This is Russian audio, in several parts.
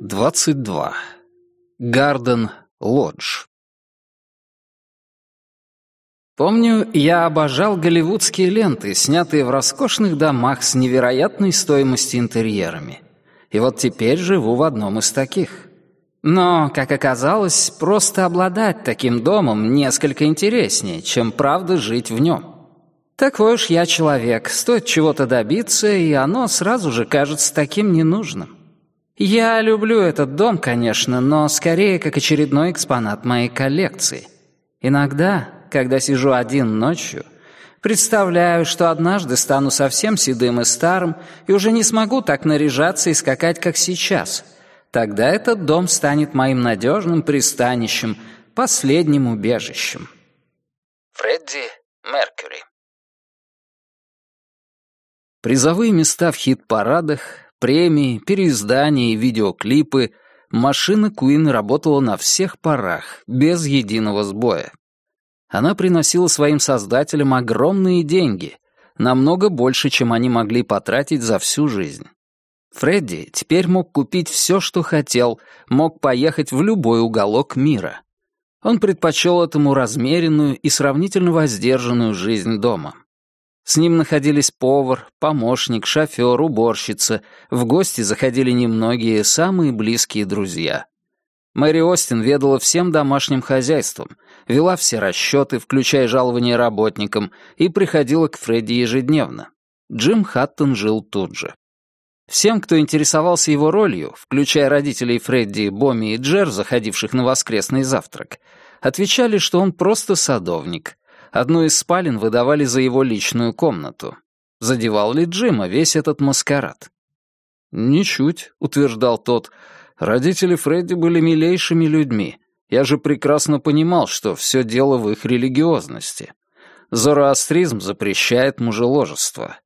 22. Гарден Лодж. Помню, я обожал голливудские ленты, снятые в роскошных домах с невероятной стоимостью интерьерами. И вот теперь живу в одном из таких. Но, как оказалось, просто обладать таким домом несколько интереснее, чем правда жить в нем. Такой уж я человек, стоит чего-то добиться, и оно сразу же кажется таким ненужным. Я люблю этот дом, конечно, но скорее как очередной экспонат моей коллекции. Иногда, когда сижу один ночью, представляю, что однажды стану совсем седым и старым и уже не смогу так наряжаться и скакать, как сейчас. Тогда этот дом станет моим надежным пристанищем, последним убежищем. Фредди Меркьюри Призовые места в хит-парадах, премии, переиздания и видеоклипы, машина Куин работала на всех парах, без единого сбоя. Она приносила своим создателям огромные деньги, намного больше, чем они могли потратить за всю жизнь. Фредди теперь мог купить все, что хотел, мог поехать в любой уголок мира. Он предпочел этому размеренную и сравнительно воздержанную жизнь дома. С ним находились повар, помощник, шофер, уборщица. В гости заходили немногие, самые близкие друзья. Мэри Остин ведала всем домашним хозяйством, вела все расчеты, включая жалования работникам, и приходила к Фредди ежедневно. Джим Хаттон жил тут же. Всем, кто интересовался его ролью, включая родителей Фредди, Бомми и Джер, заходивших на воскресный завтрак, отвечали, что он просто садовник, Одну из спален выдавали за его личную комнату. Задевал ли Джима весь этот маскарад? «Ничуть», — утверждал тот. «Родители Фредди были милейшими людьми. Я же прекрасно понимал, что все дело в их религиозности. Зороастризм запрещает мужеложество.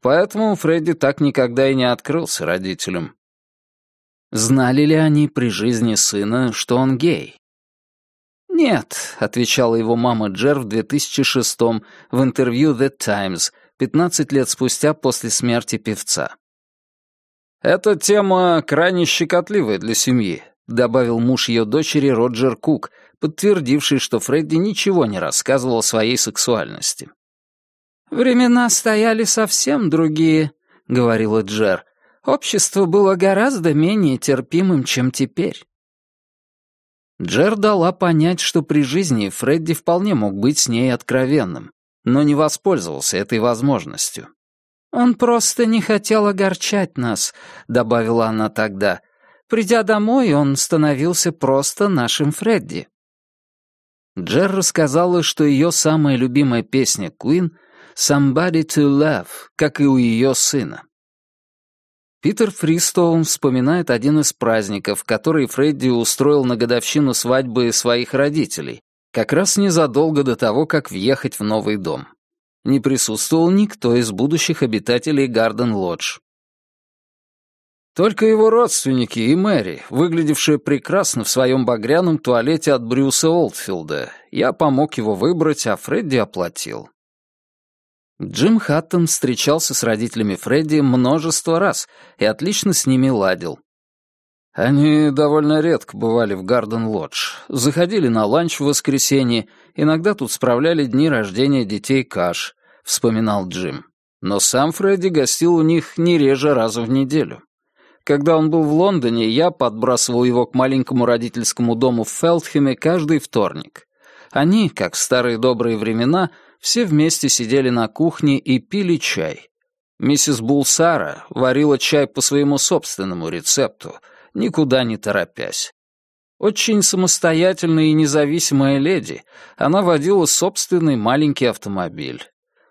Поэтому Фредди так никогда и не открылся родителям. Знали ли они при жизни сына, что он гей? «Нет», — отвечала его мама Джер в 2006-м в интервью The Times, 15 лет спустя после смерти певца. «Эта тема крайне щекотливая для семьи», — добавил муж ее дочери Роджер Кук, подтвердивший, что Фредди ничего не рассказывал о своей сексуальности. «Времена стояли совсем другие», — говорила Джер. «Общество было гораздо менее терпимым, чем теперь». Джер дала понять, что при жизни Фредди вполне мог быть с ней откровенным, но не воспользовался этой возможностью. «Он просто не хотел огорчать нас», — добавила она тогда. «Придя домой, он становился просто нашим Фредди». Джер рассказала, что ее самая любимая песня Queen «Somebody to Love», как и у ее сына. Питер Фристоун вспоминает один из праздников, который Фредди устроил на годовщину свадьбы своих родителей, как раз незадолго до того, как въехать в новый дом. Не присутствовал никто из будущих обитателей Гарден-Лодж. Только его родственники и Мэри, выглядевшие прекрасно в своем багряном туалете от Брюса Олдфилда. Я помог его выбрать, а Фредди оплатил. Джим Хаттон встречался с родителями Фредди множество раз и отлично с ними ладил. Они довольно редко бывали в Гарден-Лодж, заходили на ланч в воскресенье, иногда тут справляли дни рождения детей Каш, вспоминал Джим. Но сам Фредди гостил у них не реже раза в неделю. Когда он был в Лондоне, я подбрасывал его к маленькому родительскому дому в Фелтхеме каждый вторник. Они, как в старые добрые времена, все вместе сидели на кухне и пили чай. Миссис Булсара варила чай по своему собственному рецепту, никуда не торопясь. Очень самостоятельная и независимая леди, она водила собственный маленький автомобиль.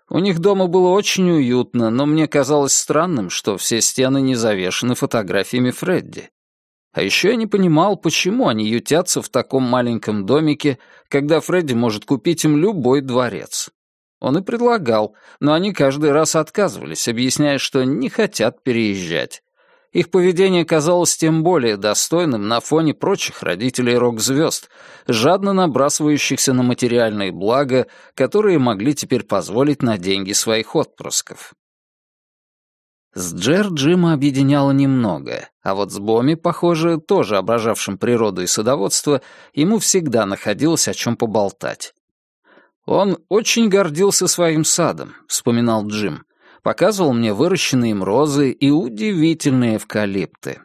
У них дома было очень уютно, но мне казалось странным, что все стены не завешены фотографиями Фредди. А еще я не понимал, почему они ютятся в таком маленьком домике, когда Фредди может купить им любой дворец. Он и предлагал, но они каждый раз отказывались, объясняя, что не хотят переезжать. Их поведение казалось тем более достойным на фоне прочих родителей рок-звезд, жадно набрасывающихся на материальные блага, которые могли теперь позволить на деньги своих отпрысков. С Джер Джима объединяло немного, а вот с Боми, похоже, тоже обожавшим природу и садоводство, ему всегда находилось о чем поболтать. «Он очень гордился своим садом», — вспоминал Джим. «Показывал мне выращенные им розы и удивительные эвкалипты».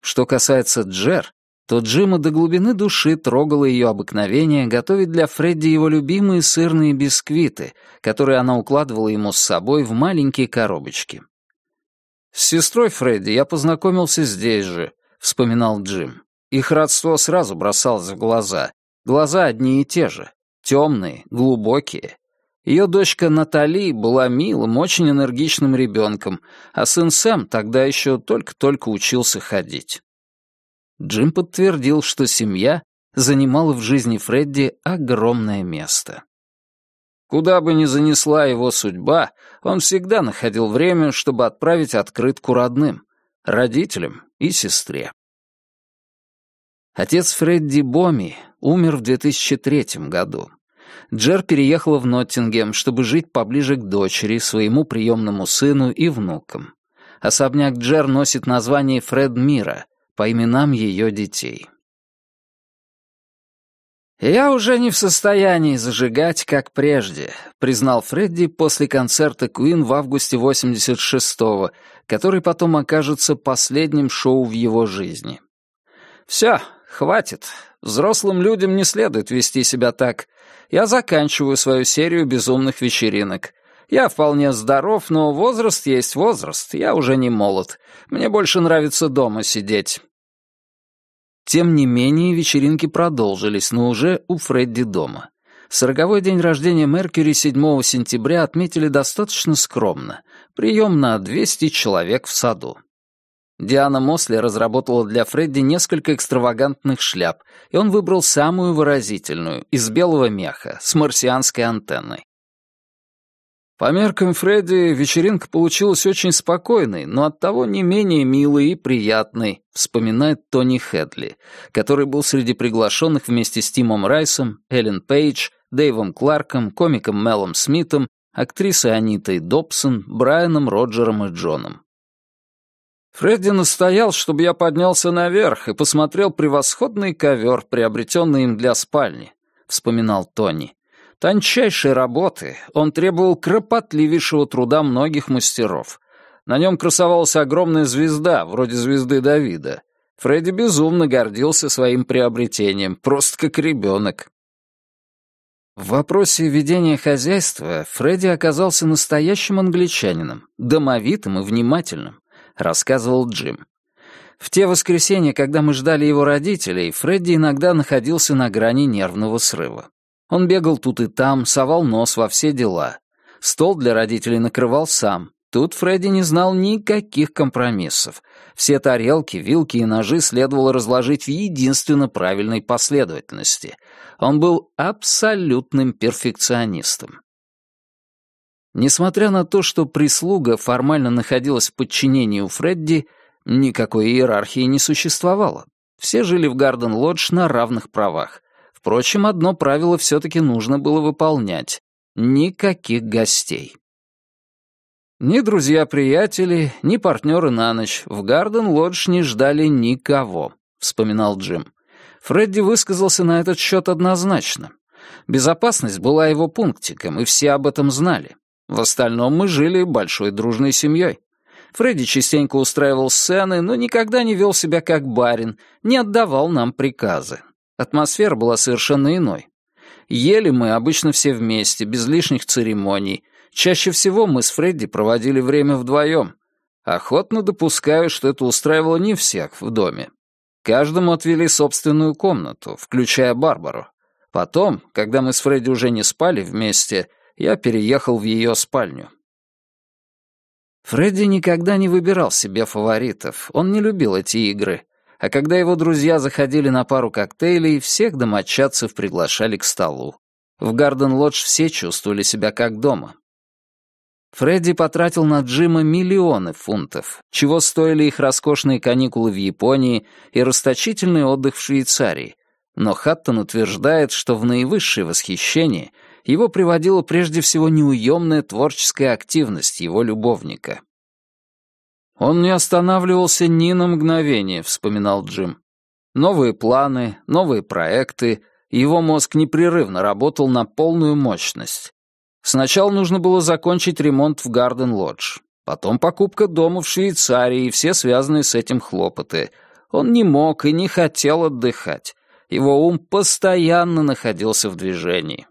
Что касается Джер, то Джима до глубины души трогало ее обыкновение готовить для Фредди его любимые сырные бисквиты, которые она укладывала ему с собой в маленькие коробочки. «С сестрой Фредди я познакомился здесь же», — вспоминал Джим. Их родство сразу бросалось в глаза. Глаза одни и те же. Темные, глубокие. Ее дочка Натали была милым, очень энергичным ребенком, а сын Сэм тогда еще только-только учился ходить. Джим подтвердил, что семья занимала в жизни Фредди огромное место. Куда бы ни занесла его судьба, он всегда находил время, чтобы отправить открытку родным, родителям и сестре. Отец Фредди Боми умер в 2003 году. Джер переехала в Ноттингем, чтобы жить поближе к дочери, своему приемному сыну и внукам. Особняк Джер носит название Фред Мира, по именам ее детей. «Я уже не в состоянии зажигать, как прежде», — признал Фредди после концерта Куин в августе 86-го, который потом окажется последним шоу в его жизни. «Все, хватит. Взрослым людям не следует вести себя так. Я заканчиваю свою серию безумных вечеринок. Я вполне здоров, но возраст есть возраст, я уже не молод. Мне больше нравится дома сидеть». Тем не менее, вечеринки продолжились, но уже у Фредди дома. Сороковой день рождения Меркьюри 7 сентября отметили достаточно скромно. Прием на 200 человек в саду. Диана Мосли разработала для Фредди несколько экстравагантных шляп, и он выбрал самую выразительную, из белого меха, с марсианской антенной. По меркам Фредди, вечеринка получилась очень спокойной, но оттого не менее милой и приятной, вспоминает Тони Хедли, который был среди приглашенных вместе с Тимом Райсом, Эллен Пейдж, Дэйвом Кларком, комиком Мелом Смитом, актрисой Анитой Добсон, Брайаном, Роджером и Джоном. Фредди настоял, чтобы я поднялся наверх и посмотрел превосходный ковер, приобретенный им для спальни, вспоминал Тони. Тончайшей работы он требовал кропотливейшего труда многих мастеров. На нем красовалась огромная звезда, вроде звезды Давида. Фредди безумно гордился своим приобретением, просто как ребенок. В вопросе ведения хозяйства Фредди оказался настоящим англичанином, домовитым и внимательным, рассказывал Джим. В те воскресенья, когда мы ждали его родителей, Фредди иногда находился на грани нервного срыва. Он бегал тут и там, совал нос во все дела. Стол для родителей накрывал сам. Тут Фредди не знал никаких компромиссов. Все тарелки, вилки и ножи следовало разложить в единственно правильной последовательности. Он был абсолютным перфекционистом. Несмотря на то, что прислуга формально находилась в подчинении у Фредди, никакой иерархии не существовало. Все жили в Гарден-Лодж на равных правах. Впрочем, одно правило все-таки нужно было выполнять — никаких гостей. Ни друзья-приятели, ни партнеры на ночь в Гарден-Лодж не ждали никого, вспоминал Джим. Фредди высказался на этот счет однозначно. Безопасность была его пунктиком, и все об этом знали. В остальном мы жили большой дружной семьей. Фредди частенько устраивал сцены, но никогда не вел себя как барин, не отдавал нам приказы. Атмосфера была совершенно иной. Ели мы обычно все вместе, без лишних церемоний. Чаще всего мы с Фредди проводили время вдвоем. Охотно допускаю, что это устраивало не всех в доме. Каждому отвели собственную комнату, включая Барбару. Потом, когда мы с Фредди уже не спали вместе, я переехал в ее спальню. Фредди никогда не выбирал себе фаворитов, он не любил эти игры а когда его друзья заходили на пару коктейлей, всех домочадцев приглашали к столу. В Гарден-Лодж все чувствовали себя как дома. Фредди потратил на Джима миллионы фунтов, чего стоили их роскошные каникулы в Японии и расточительный отдых в Швейцарии. Но Хаттон утверждает, что в наивысшее восхищение его приводила прежде всего неуемная творческая активность его любовника. «Он не останавливался ни на мгновение», — вспоминал Джим. «Новые планы, новые проекты, его мозг непрерывно работал на полную мощность. Сначала нужно было закончить ремонт в Гарден-Лодж, потом покупка дома в Швейцарии и все связанные с этим хлопоты. Он не мог и не хотел отдыхать. Его ум постоянно находился в движении.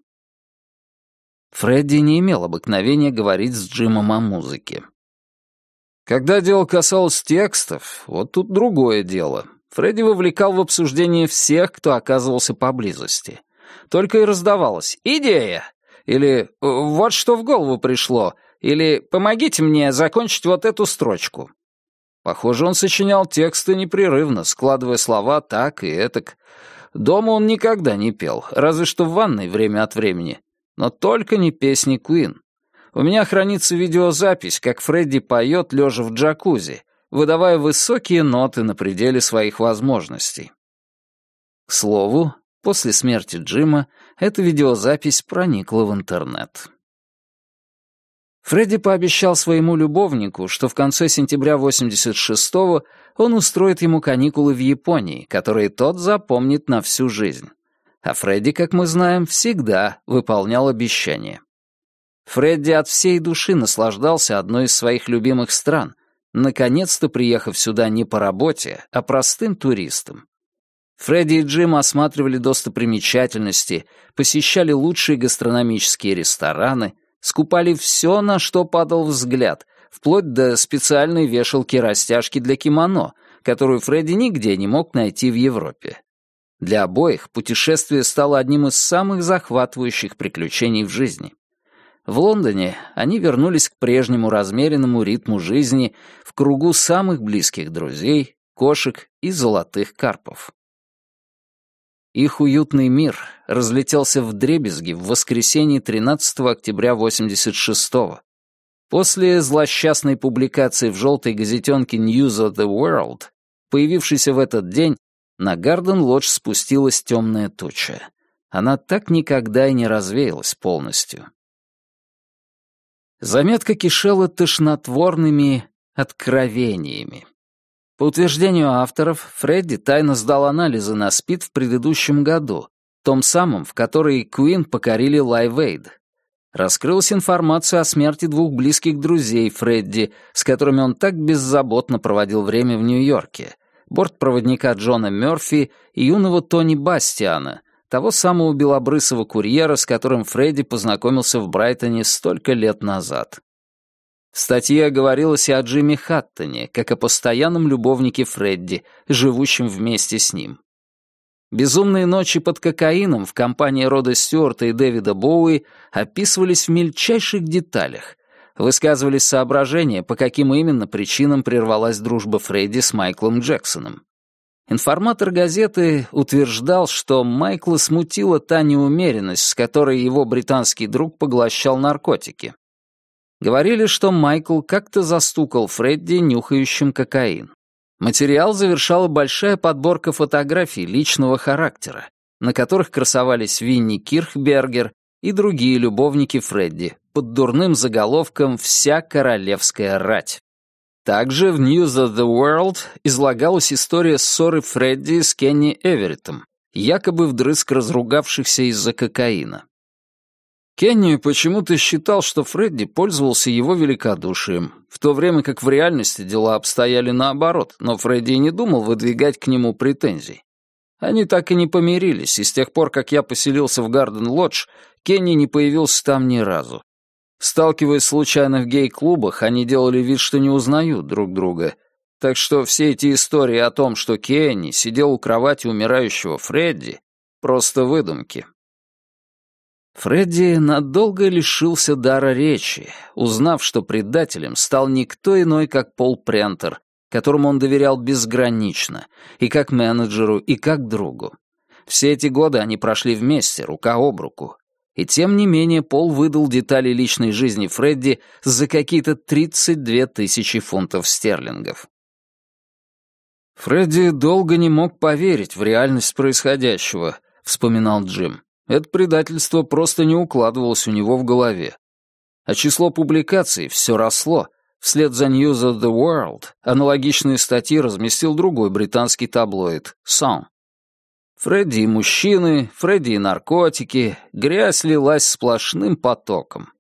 Фредди не имел обыкновения говорить с Джимом о музыке. Когда дело касалось текстов, вот тут другое дело. Фредди вовлекал в обсуждение всех, кто оказывался поблизости. Только и раздавалось «Идея!» или «Вот что в голову пришло!» или «Помогите мне закончить вот эту строчку». Похоже, он сочинял тексты непрерывно, складывая слова так и этак. Дома он никогда не пел, разве что в ванной время от времени. Но только не песни Куин. У меня хранится видеозапись, как Фредди поет, лежа в джакузи, выдавая высокие ноты на пределе своих возможностей. К слову, после смерти Джима эта видеозапись проникла в интернет. Фредди пообещал своему любовнику, что в конце сентября 86-го он устроит ему каникулы в Японии, которые тот запомнит на всю жизнь. А Фредди, как мы знаем, всегда выполнял обещания. Фредди от всей души наслаждался одной из своих любимых стран, наконец-то приехав сюда не по работе, а простым туристом. Фредди и Джим осматривали достопримечательности, посещали лучшие гастрономические рестораны, скупали все, на что падал взгляд, вплоть до специальной вешалки-растяжки для кимоно, которую Фредди нигде не мог найти в Европе. Для обоих путешествие стало одним из самых захватывающих приключений в жизни. В Лондоне они вернулись к прежнему размеренному ритму жизни в кругу самых близких друзей, кошек и золотых карпов. Их уютный мир разлетелся в дребезги в воскресенье 13 октября 86-го. После злосчастной публикации в желтой газетенке News of the World, появившейся в этот день, на Гарден-Лодж спустилась темная туча. Она так никогда и не развеялась полностью. Заметка кишела тошнотворными откровениями. По утверждению авторов, Фредди тайно сдал анализы на СПИД в предыдущем году, том самом, в который Куин покорили Лайв Эйд. Раскрылась информация о смерти двух близких друзей Фредди, с которыми он так беззаботно проводил время в Нью-Йорке, бортпроводника Джона Мёрфи и юного Тони Бастиана, того самого белобрысого курьера, с которым Фредди познакомился в Брайтоне столько лет назад. В статье говорилось и о Джимми Хаттоне, как о постоянном любовнике Фредди, живущем вместе с ним. «Безумные ночи под кокаином» в компании Рода Стюарта и Дэвида Боуи описывались в мельчайших деталях. Высказывались соображения, по каким именно причинам прервалась дружба Фредди с Майклом Джексоном. Информатор газеты утверждал, что Майкла смутила та неумеренность, с которой его британский друг поглощал наркотики. Говорили, что Майкл как-то застукал Фредди, нюхающим кокаин. Материал завершала большая подборка фотографий личного характера, на которых красовались Винни Кирхбергер и другие любовники Фредди под дурным заголовком «Вся королевская рать». Также в News of the World излагалась история ссоры Фредди с Кенни Эвереттом, якобы вдрызг разругавшихся из-за кокаина. Кенни почему-то считал, что Фредди пользовался его великодушием, в то время как в реальности дела обстояли наоборот, но Фредди не думал выдвигать к нему претензий. Они так и не помирились, и с тех пор, как я поселился в Гарден-Лодж, Кенни не появился там ни разу. Сталкиваясь случайно в гей-клубах, они делали вид, что не узнают друг друга. Так что все эти истории о том, что Кенни сидел у кровати умирающего Фредди, просто выдумки. Фредди надолго лишился дара речи, узнав, что предателем стал никто иной, как Пол Прентер, которому он доверял безгранично, и как менеджеру, и как другу. Все эти годы они прошли вместе, рука об руку. И тем не менее Пол выдал детали личной жизни Фредди за какие-то 32 тысячи фунтов стерлингов. «Фредди долго не мог поверить в реальность происходящего», — вспоминал Джим. Это предательство просто не укладывалось у него в голове. А число публикаций все росло. Вслед за News of the World аналогичные статьи разместил другой британский таблоид «Sun». Фредди и мужчины, Фредди и наркотики, грязь лилась сплошным потоком.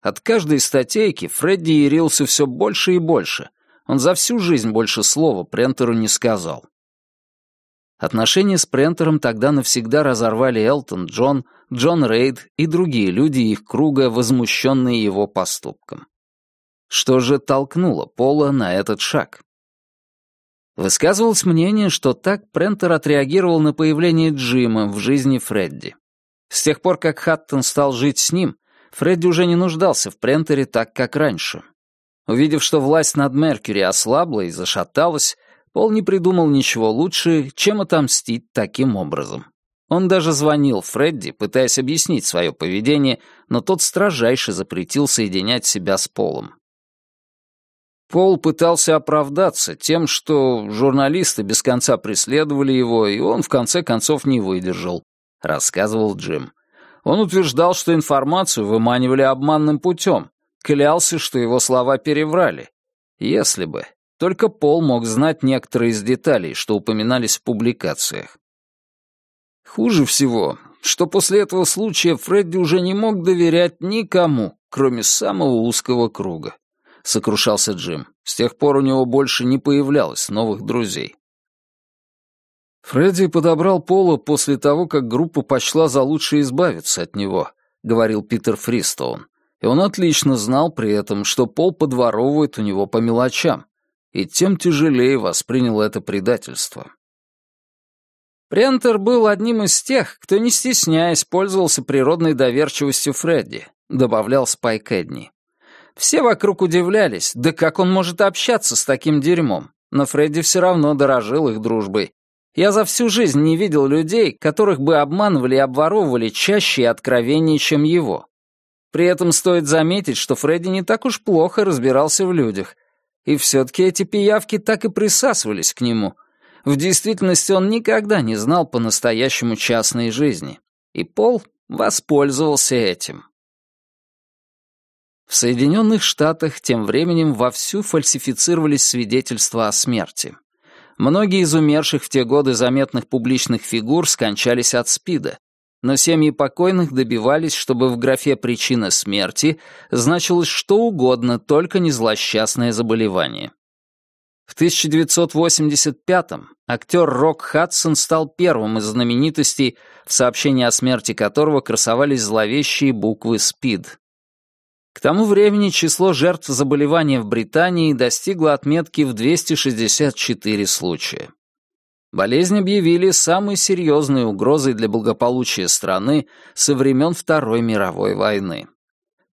От каждой статейки Фредди ярился все больше и больше. Он за всю жизнь больше слова Прентеру не сказал. Отношения с Прентером тогда навсегда разорвали Элтон Джон, Джон Рейд и другие люди их круга, возмущенные его поступком. Что же толкнуло Пола на этот шаг? Высказывалось мнение, что так Прентер отреагировал на появление Джима в жизни Фредди. С тех пор, как Хаттон стал жить с ним, Фредди уже не нуждался в Прентере так, как раньше. Увидев, что власть над Меркьюри ослабла и зашаталась, Пол не придумал ничего лучше, чем отомстить таким образом. Он даже звонил Фредди, пытаясь объяснить свое поведение, но тот строжайше запретил соединять себя с Полом. Пол пытался оправдаться тем, что журналисты без конца преследовали его, и он в конце концов не выдержал, рассказывал Джим. Он утверждал, что информацию выманивали обманным путем, клялся, что его слова переврали. Если бы. Только Пол мог знать некоторые из деталей, что упоминались в публикациях. Хуже всего, что после этого случая Фредди уже не мог доверять никому, кроме самого узкого круга сокрушался Джим. С тех пор у него больше не появлялось новых друзей. «Фредди подобрал Пола после того, как группа почла за лучшее избавиться от него», — говорил Питер Фристоун. И он отлично знал при этом, что Пол подворовывает у него по мелочам, и тем тяжелее воспринял это предательство. Прентер был одним из тех, кто, не стесняясь, пользовался природной доверчивостью Фредди, добавлял Спайк Эдни. Все вокруг удивлялись, да как он может общаться с таким дерьмом. Но Фредди все равно дорожил их дружбой. Я за всю жизнь не видел людей, которых бы обманывали и обворовывали чаще и откровеннее, чем его. При этом стоит заметить, что Фредди не так уж плохо разбирался в людях. И все-таки эти пиявки так и присасывались к нему. В действительности он никогда не знал по-настоящему частной жизни. И Пол воспользовался этим. В Соединенных Штатах тем временем вовсю фальсифицировались свидетельства о смерти. Многие из умерших в те годы заметных публичных фигур скончались от СПИДа, но семьи покойных добивались, чтобы в графе «причина смерти» значилось что угодно, только не злосчастное заболевание. В 1985-м актер Рок Хадсон стал первым из знаменитостей, в сообщении о смерти которого красовались зловещие буквы «СПИД». К тому времени число жертв заболевания в Британии достигло отметки в 264 случая. Болезнь объявили самой серьезной угрозой для благополучия страны со времен Второй мировой войны.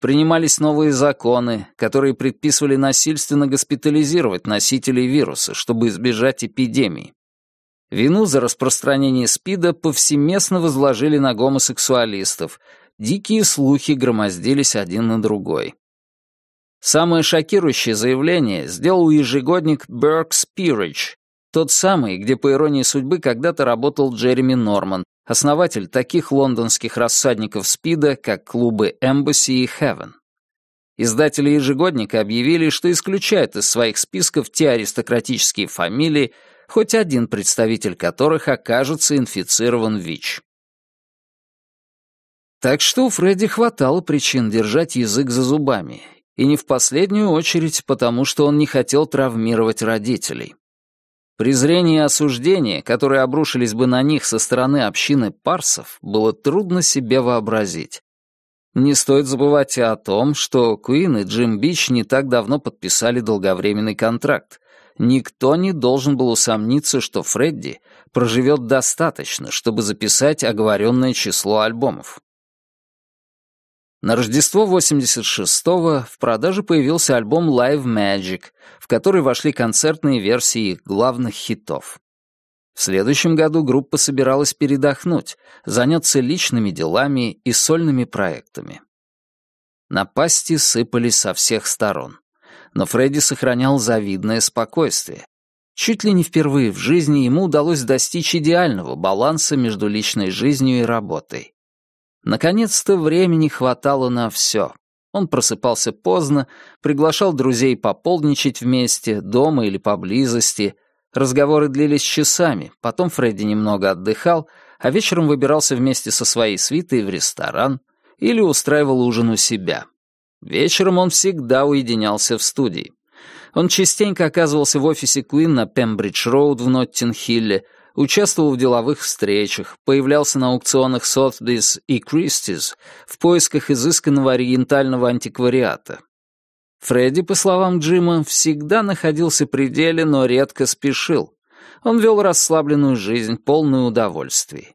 Принимались новые законы, которые предписывали насильственно госпитализировать носителей вируса, чтобы избежать эпидемий. Вину за распространение СПИДа повсеместно возложили на гомосексуалистов – дикие слухи громоздились один на другой. Самое шокирующее заявление сделал ежегодник Berks Peerage, тот самый, где, по иронии судьбы, когда-то работал Джереми Норман, основатель таких лондонских рассадников СПИДа, как клубы Embassy и Heaven. Издатели ежегодника объявили, что исключают из своих списков те аристократические фамилии, хоть один представитель которых окажется инфицирован ВИЧ. Так что у Фредди хватало причин держать язык за зубами, и не в последнюю очередь потому, что он не хотел травмировать родителей. Презрение и осуждение, которые обрушились бы на них со стороны общины парсов, было трудно себе вообразить. Не стоит забывать и о том, что Куин и Джим Бич не так давно подписали долговременный контракт. Никто не должен был усомниться, что Фредди проживет достаточно, чтобы записать оговоренное число альбомов. На Рождество 86-го в продаже появился альбом Live Magic, в который вошли концертные версии их главных хитов. В следующем году группа собиралась передохнуть, заняться личными делами и сольными проектами. Напасти сыпались со всех сторон. Но Фредди сохранял завидное спокойствие. Чуть ли не впервые в жизни ему удалось достичь идеального баланса между личной жизнью и работой. Наконец-то времени хватало на все. Он просыпался поздно, приглашал друзей пополничать вместе, дома или поблизости. Разговоры длились часами, потом Фредди немного отдыхал, а вечером выбирался вместе со своей свитой в ресторан или устраивал ужин у себя. Вечером он всегда уединялся в студии. Он частенько оказывался в офисе Куин на Пембридж-Роуд в Ноттин-Хилле, участвовал в деловых встречах, появлялся на аукционах Sotheby's и Christie's в поисках изысканного ориентального антиквариата. Фредди, по словам Джима, всегда находился при деле, но редко спешил. Он вел расслабленную жизнь, полную удовольствий.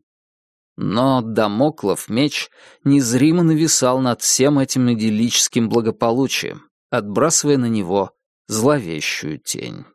Но Дамоклов меч незримо нависал над всем этим идиллическим благополучием, отбрасывая на него зловещую тень.